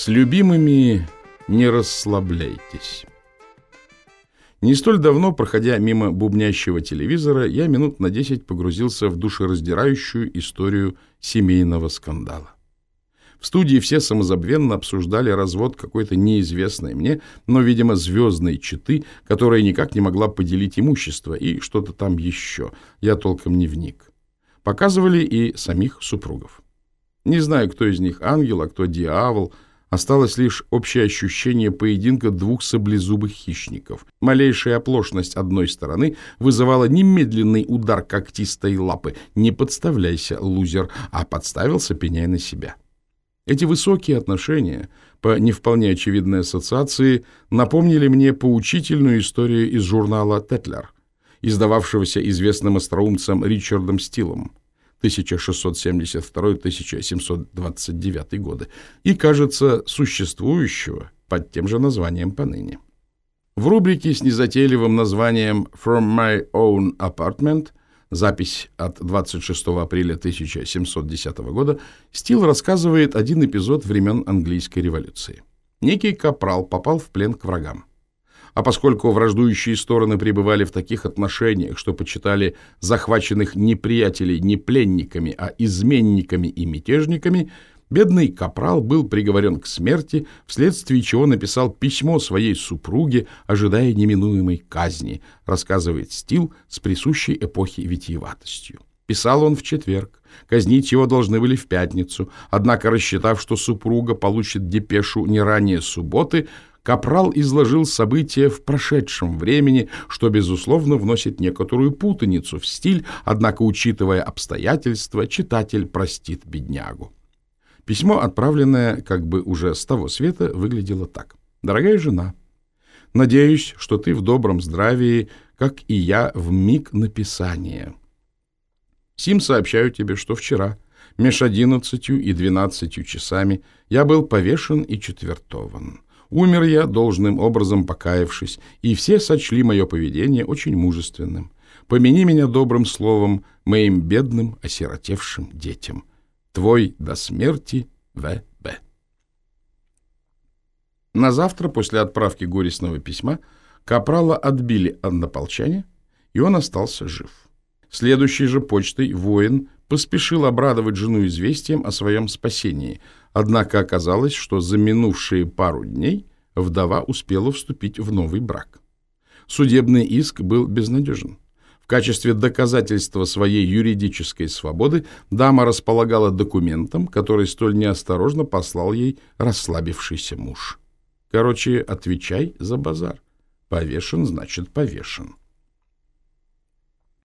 С любимыми не расслабляйтесь. Не столь давно, проходя мимо бубнящего телевизора, я минут на десять погрузился в душераздирающую историю семейного скандала. В студии все самозабвенно обсуждали развод какой-то неизвестной мне, но, видимо, звездной читы, которая никак не могла поделить имущество и что-то там еще. Я толком не вник. Показывали и самих супругов. Не знаю, кто из них ангел, а кто дьявол — Осталось лишь общее ощущение поединка двух саблезубых хищников. Малейшая оплошность одной стороны вызывала немедленный удар когтистой лапы. Не подставляйся, лузер, а подставился, пеняй на себя. Эти высокие отношения, по не вполне очевидной ассоциации, напомнили мне поучительную историю из журнала «Тетлер», издававшегося известным остроумцем Ричардом Стилом. 1672-1729 годы и, кажется, существующего под тем же названием поныне. В рубрике с незатейливым названием «From my own apartment» запись от 26 апреля 1710 года, Стил рассказывает один эпизод времен английской революции. Некий капрал попал в плен к врагам. А поскольку враждующие стороны пребывали в таких отношениях, что почитали захваченных неприятелей не пленниками, а изменниками и мятежниками, бедный капрал был приговорен к смерти, вследствие чего написал письмо своей супруге, ожидая неминуемой казни, рассказывает Стил с присущей эпохи витиеватостью. Писал он в четверг. Казнить его должны были в пятницу. Однако, рассчитав, что супруга получит депешу не ранее субботы, Капрал изложил события в прошедшем времени, что, безусловно, вносит некоторую путаницу в стиль, однако, учитывая обстоятельства, читатель простит беднягу. Письмо, отправленное как бы уже с того света, выглядело так. «Дорогая жена, надеюсь, что ты в добром здравии, как и я в миг написания. Сим сообщаю тебе, что вчера, меж одиннадцатью и двенадцатью часами, я был повешен и четвертован». Умер я, должным образом покаявшись, и все сочли мое поведение очень мужественным. Помяни меня добрым словом моим бедным осиротевшим детям. Твой до смерти В.Б. На завтра, после отправки горестного письма, Капрала отбили однополчане, и он остался жив. Следующей же почтой воин поспешил обрадовать жену известием о своем спасении, однако оказалось, что за минувшие пару дней вдова успела вступить в новый брак. Судебный иск был безнадежен. В качестве доказательства своей юридической свободы дама располагала документом, который столь неосторожно послал ей расслабившийся муж. Короче, отвечай за базар. Повешен, значит, повешен.